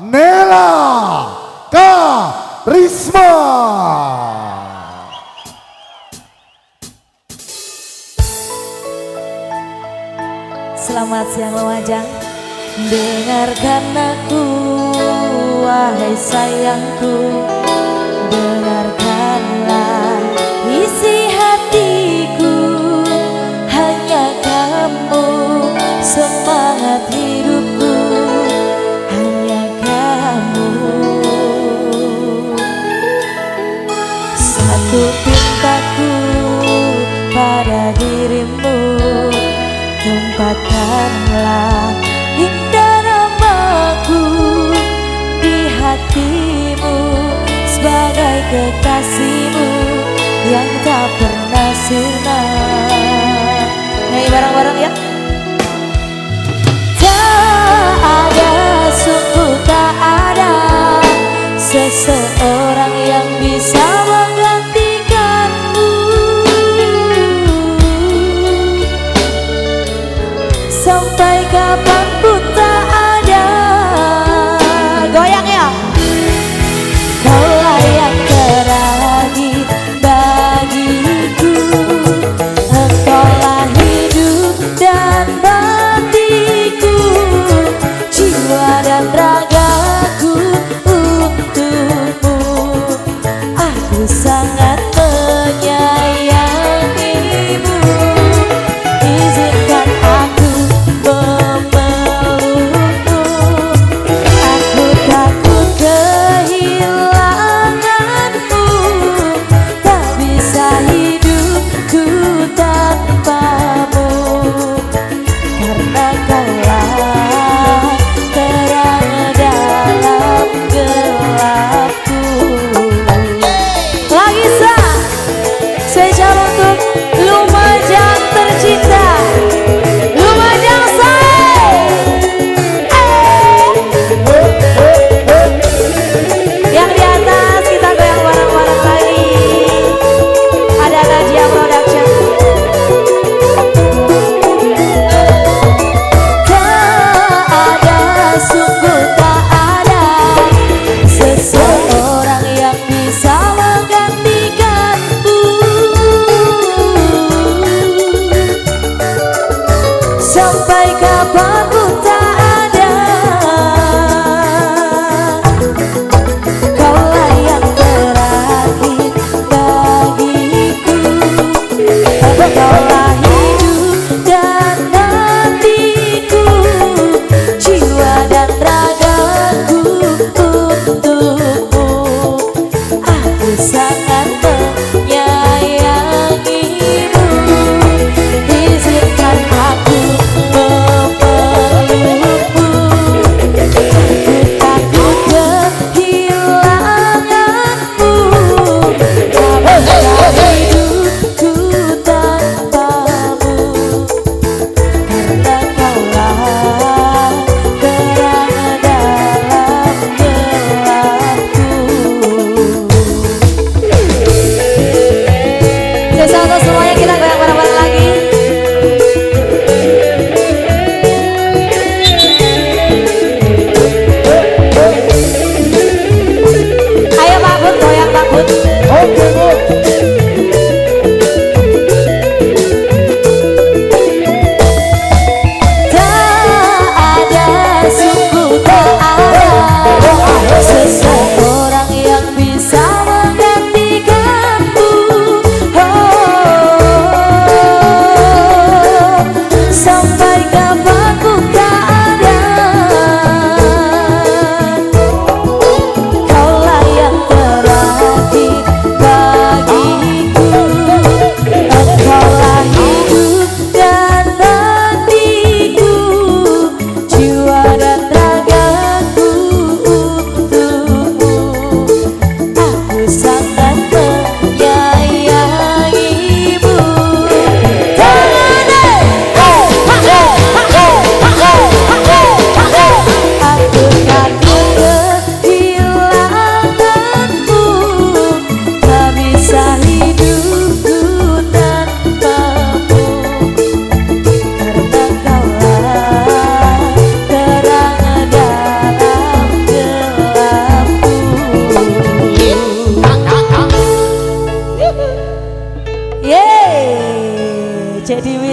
Nela Karisma. Selamat siang Lawajang Dengarkan aku Wahai sayangku Tempatkanlah indah namaku di hatimu sebagai kekasihmu yang tak pernah sirna. Nyanyi bareng-bareng ya.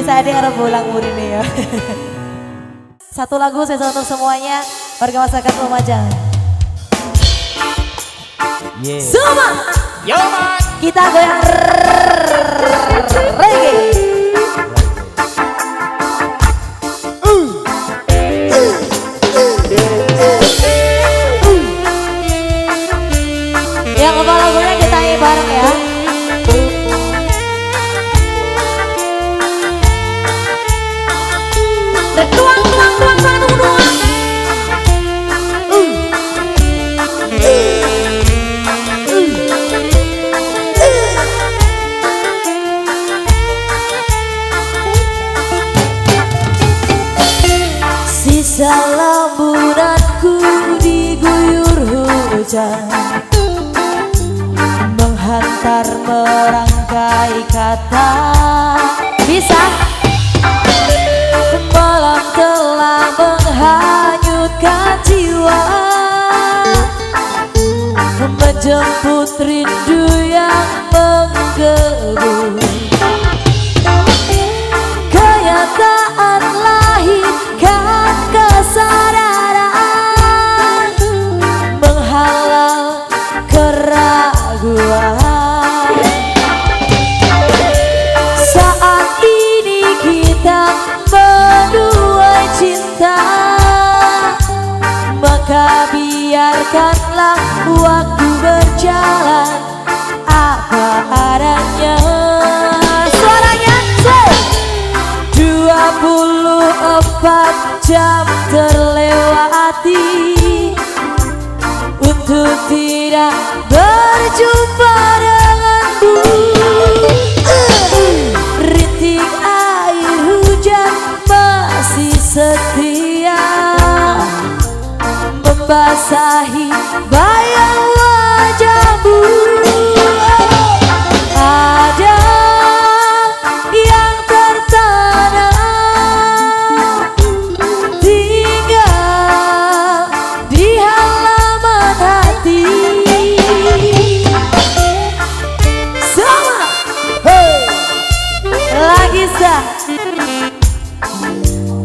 Kabur ini ya. Satu lagu saya untuk semuanya warga masyarakat Lumajang. Yeah. Semua Yo man. kita goyang reggae. Sisa lamburanku diguyur hujan. Menghantar merangkai kata. Bisa? Malam telah menghanyutkan jiwa. Menjemput rindu biarkanlah waktu berjalan. Apa adanya. Suaranya say! 24 jam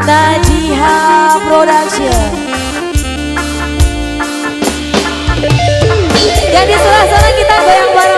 Najiha Production. Yang di sebelah sana kita goyang bareng-bareng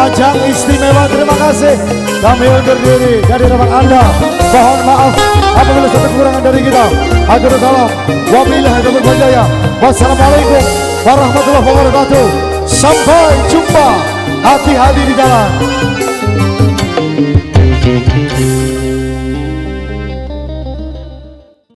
Lumajang istimewa terima kasih kami undur diri dari rumah Anda. Mohon maaf apabila ada kekurangan dari kita. Agar salam. Wabillahi taufiq wal Wassalamualaikum warahmatullahi wabarakatuh. Sampai jumpa. Hati-hati di jalan.